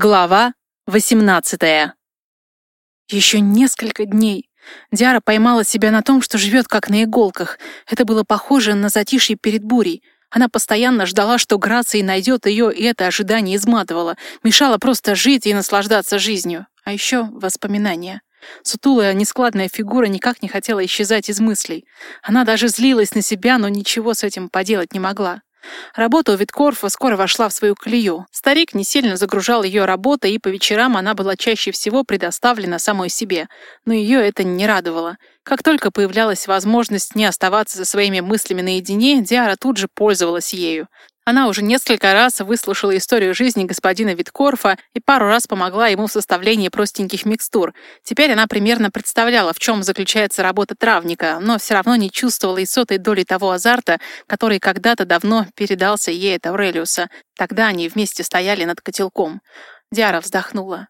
Глава 18 Еще несколько дней. Диара поймала себя на том, что живет как на иголках. Это было похоже на затишье перед бурей. Она постоянно ждала, что Грация найдет ее, и это ожидание изматывало. Мешало просто жить и наслаждаться жизнью. А еще воспоминания. Сутулая, нескладная фигура никак не хотела исчезать из мыслей. Она даже злилась на себя, но ничего с этим поделать не могла. Работа у Виткорфа скоро вошла в свою колею. Старик не сильно загружал ее работой, и по вечерам она была чаще всего предоставлена самой себе. Но ее это не радовало. Как только появлялась возможность не оставаться со своими мыслями наедине, Диара тут же пользовалась ею. Она уже несколько раз выслушала историю жизни господина Виткорфа и пару раз помогла ему в составлении простеньких микстур. Теперь она примерно представляла, в чем заключается работа травника, но все равно не чувствовала и сотой доли того азарта, который когда-то давно передался ей от Аурелиуса. Тогда они вместе стояли над котелком. Диара вздохнула.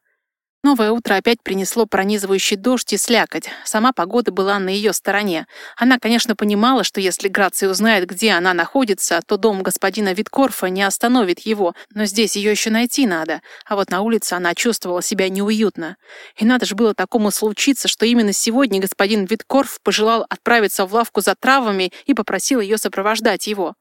Новое утро опять принесло пронизывающий дождь и слякоть. Сама погода была на ее стороне. Она, конечно, понимала, что если Грация узнает, где она находится, то дом господина Виткорфа не остановит его, но здесь ее еще найти надо. А вот на улице она чувствовала себя неуютно. И надо же было такому случиться, что именно сегодня господин Виткорф пожелал отправиться в лавку за травами и попросил ее сопровождать его.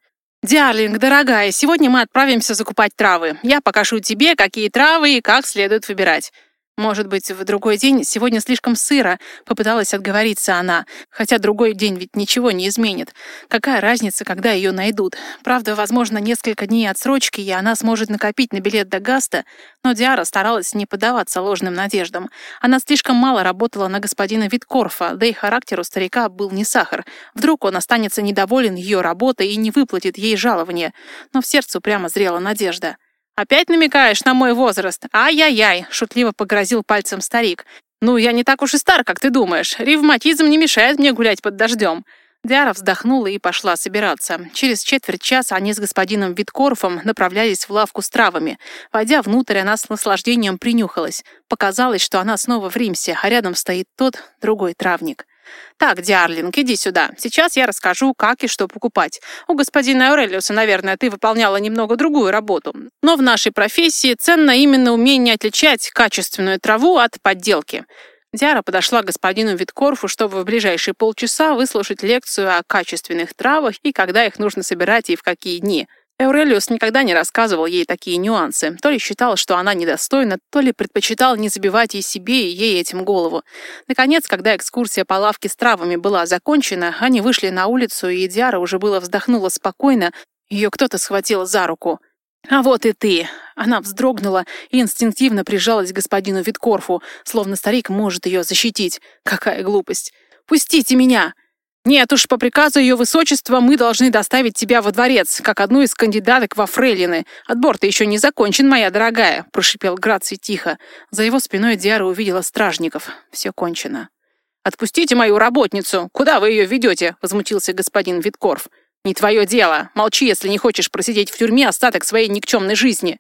«Диарлинг, дорогая, сегодня мы отправимся закупать травы. Я покажу тебе, какие травы и как следует выбирать». Может быть, в другой день сегодня слишком сыро, попыталась отговориться она. Хотя другой день ведь ничего не изменит. Какая разница, когда ее найдут? Правда, возможно, несколько дней отсрочки, и она сможет накопить на билет до Гаста, но Диара старалась не поддаваться ложным надеждам. Она слишком мало работала на господина Виткорфа, да и характер у старика был не сахар. Вдруг он останется недоволен ее работой и не выплатит ей жалование. Но в сердце прямо зрела надежда. «Опять намекаешь на мой возраст? Ай-яй-яй!» — шутливо погрозил пальцем старик. «Ну, я не так уж и стар, как ты думаешь. Ревматизм не мешает мне гулять под дождем». Диара вздохнула и пошла собираться. Через четверть часа они с господином Виткорфом направлялись в лавку с травами. Войдя внутрь, она с наслаждением принюхалась. Показалось, что она снова в Римсе, а рядом стоит тот, другой травник. «Так, Диарлинг, иди сюда. Сейчас я расскажу, как и что покупать. У господина Аурелиуса, наверное, ты выполняла немного другую работу. Но в нашей профессии ценно именно умение отличать качественную траву от подделки». Диара подошла к господину Виткорфу, чтобы в ближайшие полчаса выслушать лекцию о качественных травах и когда их нужно собирать и в какие дни. Эурелиус никогда не рассказывал ей такие нюансы. То ли считал, что она недостойна, то ли предпочитал не забивать и себе, и ей этим голову. Наконец, когда экскурсия по лавке с травами была закончена, они вышли на улицу, и Диара уже было вздохнула спокойно. Ее кто-то схватил за руку. «А вот и ты!» Она вздрогнула и инстинктивно прижалась к господину Виткорфу, словно старик может ее защитить. Какая глупость! «Пустите меня!» «Нет уж, по приказу ее высочества мы должны доставить тебя во дворец, как одну из кандидаток во фрейлины. Отбор-то еще не закончен, моя дорогая», — прошипел Граций тихо. За его спиной Диара увидела стражников. Все кончено. «Отпустите мою работницу! Куда вы ее ведете?» — возмутился господин Виткорф. «Не твое дело. Молчи, если не хочешь просидеть в тюрьме остаток своей никчемной жизни».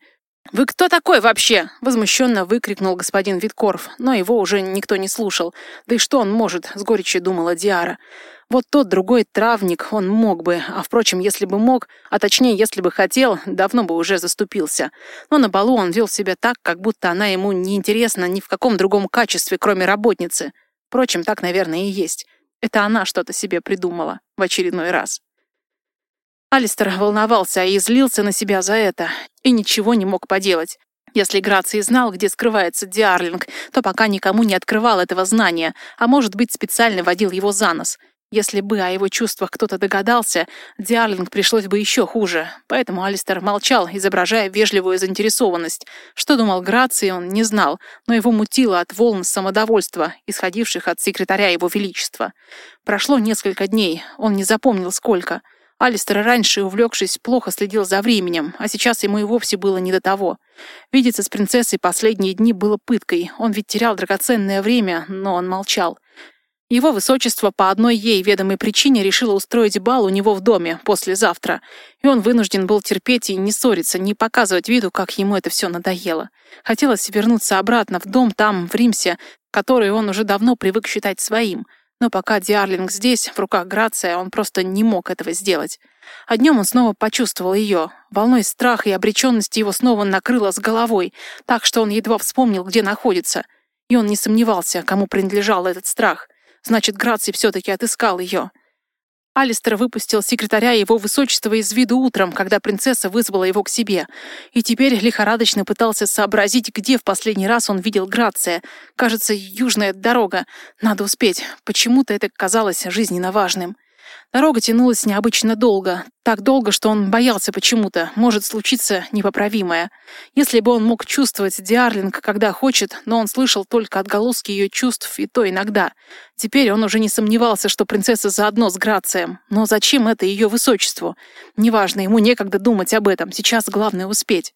«Вы кто такой вообще?» — возмущенно выкрикнул господин Виткорф, но его уже никто не слушал. Да и что он может, — с горечью думала Диара. Вот тот другой травник, он мог бы, а, впрочем, если бы мог, а точнее, если бы хотел, давно бы уже заступился. Но на балу он вел себя так, как будто она ему не интересна ни в каком другом качестве, кроме работницы. Впрочем, так, наверное, и есть. Это она что-то себе придумала в очередной раз. Алистер волновался и злился на себя за это, и ничего не мог поделать. Если Граций знал, где скрывается Диарлинг, то пока никому не открывал этого знания, а может быть, специально водил его за нос. Если бы о его чувствах кто-то догадался, Диарлинг пришлось бы еще хуже. Поэтому Алистер молчал, изображая вежливую заинтересованность. Что думал Граций, он не знал, но его мутило от волн самодовольства, исходивших от секретаря его величества. Прошло несколько дней, он не запомнил сколько. Алистер раньше, увлекшись, плохо следил за временем, а сейчас ему и вовсе было не до того. Видеться с принцессой последние дни было пыткой. Он ведь терял драгоценное время, но он молчал. Его высочество по одной ей ведомой причине решило устроить бал у него в доме послезавтра, и он вынужден был терпеть и не ссориться, не показывать виду, как ему это все надоело. Хотелось вернуться обратно в дом там, в Римсе, который он уже давно привык считать своим. Но пока Диарлинг здесь, в руках Грация, он просто не мог этого сделать. А днем он снова почувствовал ее. Волной страха и обреченности его снова накрыло с головой, так что он едва вспомнил, где находится. И он не сомневался, кому принадлежал этот страх. Значит, Граций все-таки отыскал ее. Алистер выпустил секретаря его высочества из виду утром, когда принцесса вызвала его к себе. И теперь лихорадочно пытался сообразить, где в последний раз он видел Грация. Кажется, южная дорога. Надо успеть. Почему-то это казалось жизненно важным. Дорога тянулась необычно долго. Так долго, что он боялся почему-то. Может случиться непоправимое. Если бы он мог чувствовать Диарлинг, когда хочет, но он слышал только отголоски ее чувств, и то иногда. Теперь он уже не сомневался, что принцесса заодно с Грацием. Но зачем это ее высочеству? Неважно, ему некогда думать об этом. Сейчас главное успеть.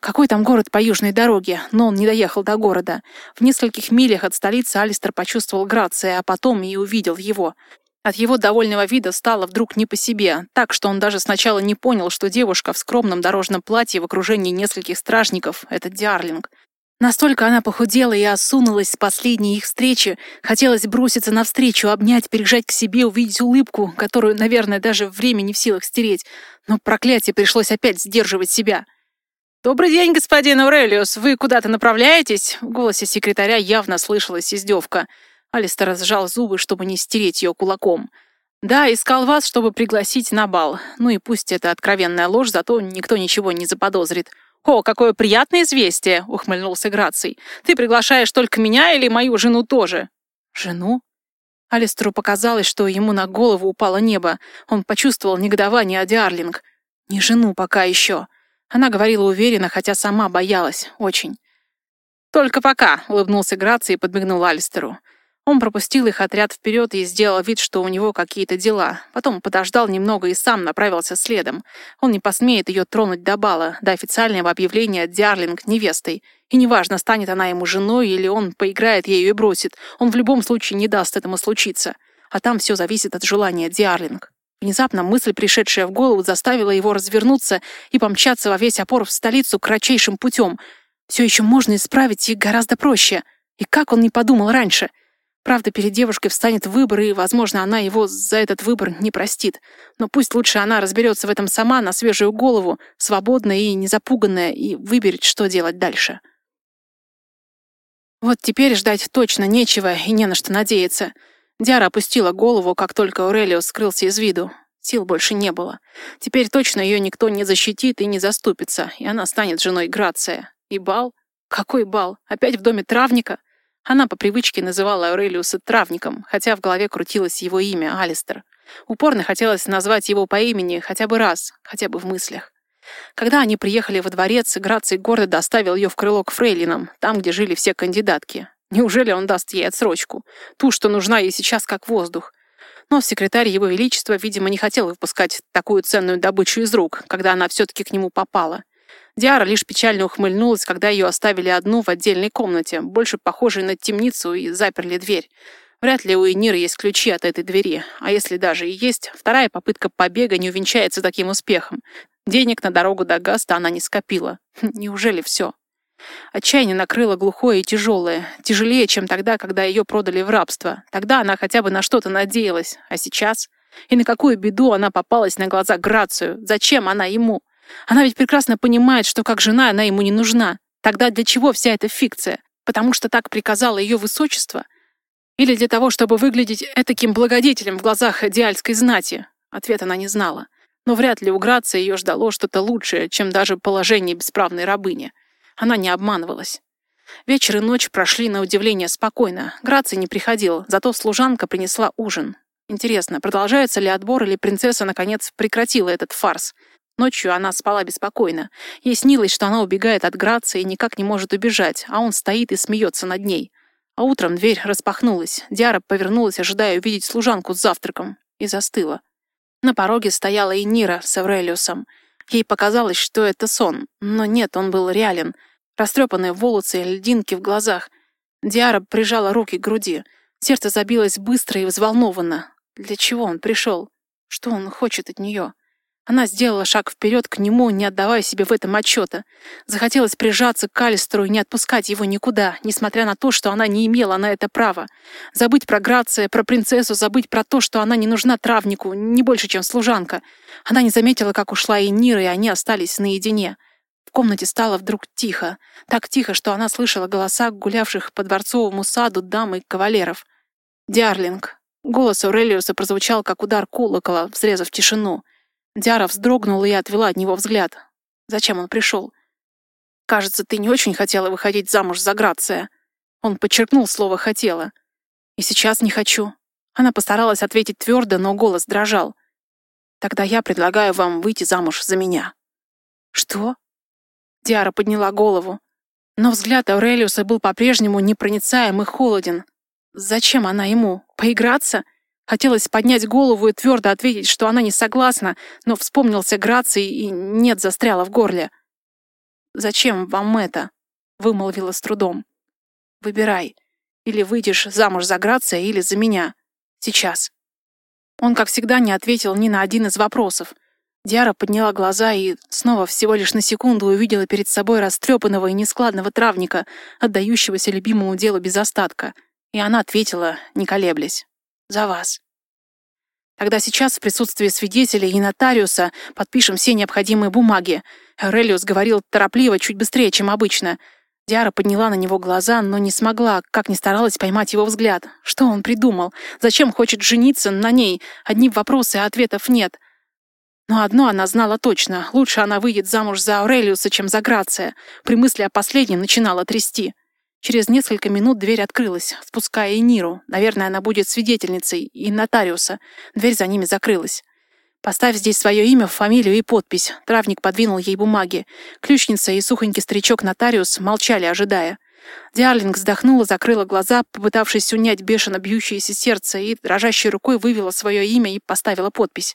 Какой там город по южной дороге? Но он не доехал до города. В нескольких милях от столицы Алистер почувствовал Грация, а потом и увидел его. От его довольного вида стало вдруг не по себе, так что он даже сначала не понял, что девушка в скромном дорожном платье в окружении нескольких стражников — это Диарлинг. Настолько она похудела и осунулась с последней их встречи, хотелось броситься навстречу, обнять, пережать к себе, увидеть улыбку, которую, наверное, даже время не в силах стереть. Но проклятие пришлось опять сдерживать себя. «Добрый день, господин Аурелиус. Вы куда-то направляетесь?» В голосе секретаря явно слышалась издевка. Алистер сжал зубы, чтобы не стереть ее кулаком. «Да, искал вас, чтобы пригласить на бал. Ну и пусть это откровенная ложь, зато никто ничего не заподозрит». «О, какое приятное известие!» — ухмыльнулся Граций. «Ты приглашаешь только меня или мою жену тоже?» «Жену?» Алистеру показалось, что ему на голову упало небо. Он почувствовал негодование Диарлинг. «Не жену пока еще». Она говорила уверенно, хотя сама боялась. Очень. «Только пока», — улыбнулся Граций и подмигнул Алистеру. Он пропустил их отряд вперед и сделал вид, что у него какие-то дела. Потом подождал немного и сам направился следом. Он не посмеет ее тронуть до бала, до официального объявления Диарлинг невестой. И неважно, станет она ему женой или он поиграет ею и бросит, он в любом случае не даст этому случиться. А там все зависит от желания Диарлинг. Внезапно мысль, пришедшая в голову, заставила его развернуться и помчаться во весь опор в столицу кратчайшим путем. Все еще можно исправить и гораздо проще. И как он не подумал раньше? Правда, перед девушкой встанет выбор, и, возможно, она его за этот выбор не простит. Но пусть лучше она разберется в этом сама, на свежую голову, свободная и незапуганная, и выберет, что делать дальше. Вот теперь ждать точно нечего и не на что надеяться. Диара опустила голову, как только Аурелио скрылся из виду. Сил больше не было. Теперь точно ее никто не защитит и не заступится, и она станет женой Грация. И бал? Какой бал? Опять в доме травника? Она по привычке называла Аурелиуса травником, хотя в голове крутилось его имя, Алистер. Упорно хотелось назвать его по имени хотя бы раз, хотя бы в мыслях. Когда они приехали во дворец, Граций гордо доставил ее в крыло к фрейлинам, там, где жили все кандидатки. Неужели он даст ей отсрочку? Ту, что нужна ей сейчас как воздух. Но секретарь Его Величества, видимо, не хотел выпускать такую ценную добычу из рук, когда она все-таки к нему попала. Диара лишь печально ухмыльнулась, когда ее оставили одну в отдельной комнате, больше похожей на темницу, и заперли дверь. Вряд ли у Эниры есть ключи от этой двери, а если даже и есть, вторая попытка побега не увенчается таким успехом. Денег на дорогу до Гаста она не скопила. Неужели все? Отчаяние накрыло глухое и тяжелое, тяжелее, чем тогда, когда ее продали в рабство. Тогда она хотя бы на что-то надеялась, а сейчас... И на какую беду она попалась на глаза Грацию? Зачем она ему? Она ведь прекрасно понимает, что как жена она ему не нужна. Тогда для чего вся эта фикция? Потому что так приказало ее высочество? Или для того, чтобы выглядеть этаким благодетелем в глазах диальской знати? Ответ она не знала. Но вряд ли у Грации ее ждало что-то лучшее, чем даже положение бесправной рабыни. Она не обманывалась. Вечер и ночь прошли на удивление спокойно. Граций не приходил, зато служанка принесла ужин. Интересно, продолжается ли отбор или принцесса наконец прекратила этот фарс? Ночью она спала беспокойно. Ей снилось, что она убегает от Грации и никак не может убежать, а он стоит и смеется над ней. А утром дверь распахнулась. Диара повернулась, ожидая увидеть служанку с завтраком, и застыла. На пороге стояла и Нира с Эврелиусом. Ей показалось, что это сон, но нет, он был реален. Растрепанные волосы и льдинки в глазах. Диара прижала руки к груди. Сердце забилось быстро и взволнованно. Для чего он пришел? Что он хочет от нее? Она сделала шаг вперед к нему, не отдавая себе в этом отчета. Захотелось прижаться к Калистеру и не отпускать его никуда, несмотря на то, что она не имела на это права. Забыть про Грация, про принцессу, забыть про то, что она не нужна травнику, не больше, чем служанка. Она не заметила, как ушла и Нира, и они остались наедине. В комнате стало вдруг тихо. Так тихо, что она слышала голоса гулявших по дворцовому саду дам и кавалеров. «Диарлинг». Голос Аурелиуса прозвучал, как удар колокола, взрезав тишину. Диара вздрогнула и отвела от него взгляд. Зачем он пришел? «Кажется, ты не очень хотела выходить замуж за Грация». Он подчеркнул слово «хотела». «И сейчас не хочу». Она постаралась ответить твердо, но голос дрожал. «Тогда я предлагаю вам выйти замуж за меня». «Что?» Диара подняла голову. Но взгляд Аурелиуса был по-прежнему непроницаем и холоден. Зачем она ему? Поиграться? Хотелось поднять голову и твердо ответить, что она не согласна, но вспомнился Граций и нет застряла в горле. «Зачем вам это?» — вымолвила с трудом. «Выбирай. Или выйдешь замуж за Грация, или за меня. Сейчас». Он, как всегда, не ответил ни на один из вопросов. Диара подняла глаза и снова всего лишь на секунду увидела перед собой растрепанного и нескладного травника, отдающегося любимому делу без остатка. И она ответила, не колеблясь. За вас. Тогда сейчас в присутствии свидетелей и нотариуса подпишем все необходимые бумаги. Аурелиус говорил торопливо, чуть быстрее, чем обычно. Диара подняла на него глаза, но не смогла, как ни старалась поймать его взгляд. Что он придумал? Зачем хочет жениться на ней? Одни вопросы, а ответов нет. Но одно она знала точно. Лучше она выйдет замуж за Аурелиуса, чем за Грация. При мысли о последнем начинала трясти. Через несколько минут дверь открылась, впуская и Ниру. Наверное, она будет свидетельницей, и нотариуса. Дверь за ними закрылась. «Поставь здесь свое имя, фамилию и подпись». Травник подвинул ей бумаги. Ключница и сухонький старичок-нотариус молчали, ожидая. Диарлинг вздохнула, закрыла глаза, попытавшись унять бешено бьющееся сердце, и дрожащей рукой вывела свое имя и поставила подпись.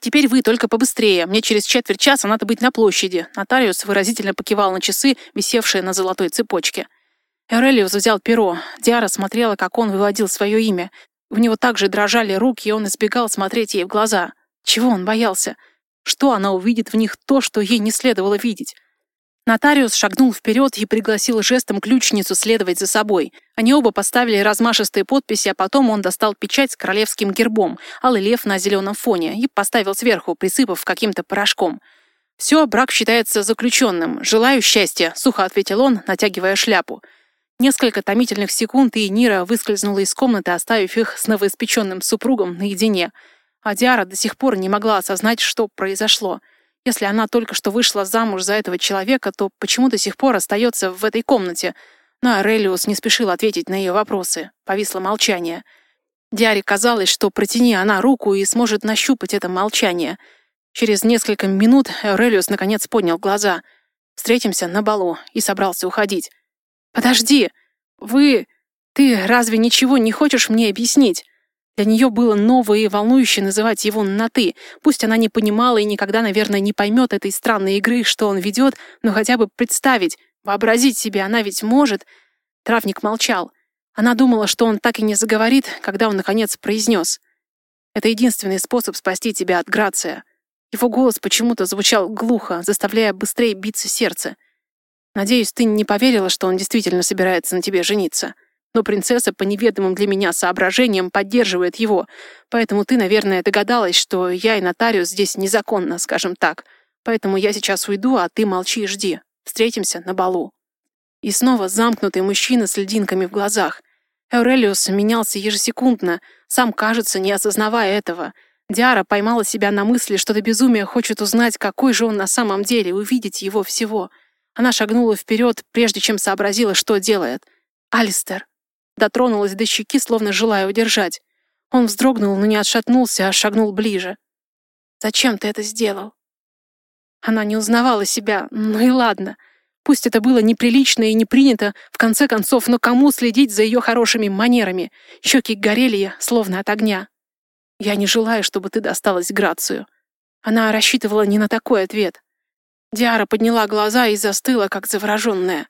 «Теперь вы только побыстрее. Мне через четверть часа надо быть на площади». Нотариус выразительно покивал на часы, висевшие на золотой цепочке. Эрелиус взял перо. Диара смотрела, как он выводил свое имя. У него также дрожали руки, и он избегал смотреть ей в глаза. Чего он боялся? Что она увидит в них то, что ей не следовало видеть? Нотариус шагнул вперед и пригласил жестом ключницу следовать за собой. Они оба поставили размашистые подписи, а потом он достал печать с королевским гербом, алый лев на зеленом фоне, и поставил сверху, присыпав каким-то порошком. «Все, брак считается заключенным. Желаю счастья», — сухо ответил он, натягивая шляпу. Несколько томительных секунд, и Нира выскользнула из комнаты, оставив их с новоиспеченным супругом наедине. А Диара до сих пор не могла осознать, что произошло. Если она только что вышла замуж за этого человека, то почему до сих пор остается в этой комнате? Но Арелиус не спешил ответить на ее вопросы. Повисло молчание. Диаре казалось, что протяни она руку и сможет нащупать это молчание. Через несколько минут Арелиус наконец поднял глаза. «Встретимся на балу» и собрался уходить. «Подожди! Вы... Ты разве ничего не хочешь мне объяснить?» Для нее было новое и волнующе называть его на «ты». Пусть она не понимала и никогда, наверное, не поймет этой странной игры, что он ведет, но хотя бы представить, вообразить себе она ведь может. Травник молчал. Она думала, что он так и не заговорит, когда он, наконец, произнес. «Это единственный способ спасти тебя от Грация». Его голос почему-то звучал глухо, заставляя быстрее биться сердце. Надеюсь, ты не поверила, что он действительно собирается на тебе жениться. Но принцесса по неведомым для меня соображениям поддерживает его, поэтому ты, наверное, догадалась, что я и нотариус здесь незаконно, скажем так. Поэтому я сейчас уйду, а ты молчи и жди. Встретимся на балу». И снова замкнутый мужчина с льдинками в глазах. Эурелиус менялся ежесекундно, сам, кажется, не осознавая этого. Диара поймала себя на мысли, что до безумия хочет узнать, какой же он на самом деле, увидеть его всего — она шагнула вперед, прежде чем сообразила, что делает. «Алистер!» Дотронулась до щеки, словно желая удержать. Он вздрогнул, но не отшатнулся, а шагнул ближе. «Зачем ты это сделал?» Она не узнавала себя, ну и ладно. Пусть это было неприлично и не принято, в конце концов, но кому следить за ее хорошими манерами? Щеки горели, словно от огня. «Я не желаю, чтобы ты досталась Грацию». Она рассчитывала не на такой ответ. Диара подняла глаза и застыла, как завороженная.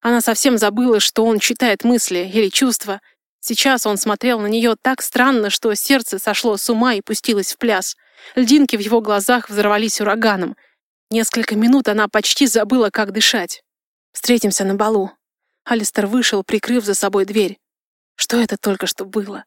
Она совсем забыла, что он читает мысли или чувства. Сейчас он смотрел на нее так странно, что сердце сошло с ума и пустилось в пляс. Льдинки в его глазах взорвались ураганом. Несколько минут она почти забыла, как дышать. «Встретимся на балу». Алистер вышел, прикрыв за собой дверь. Что это только что было?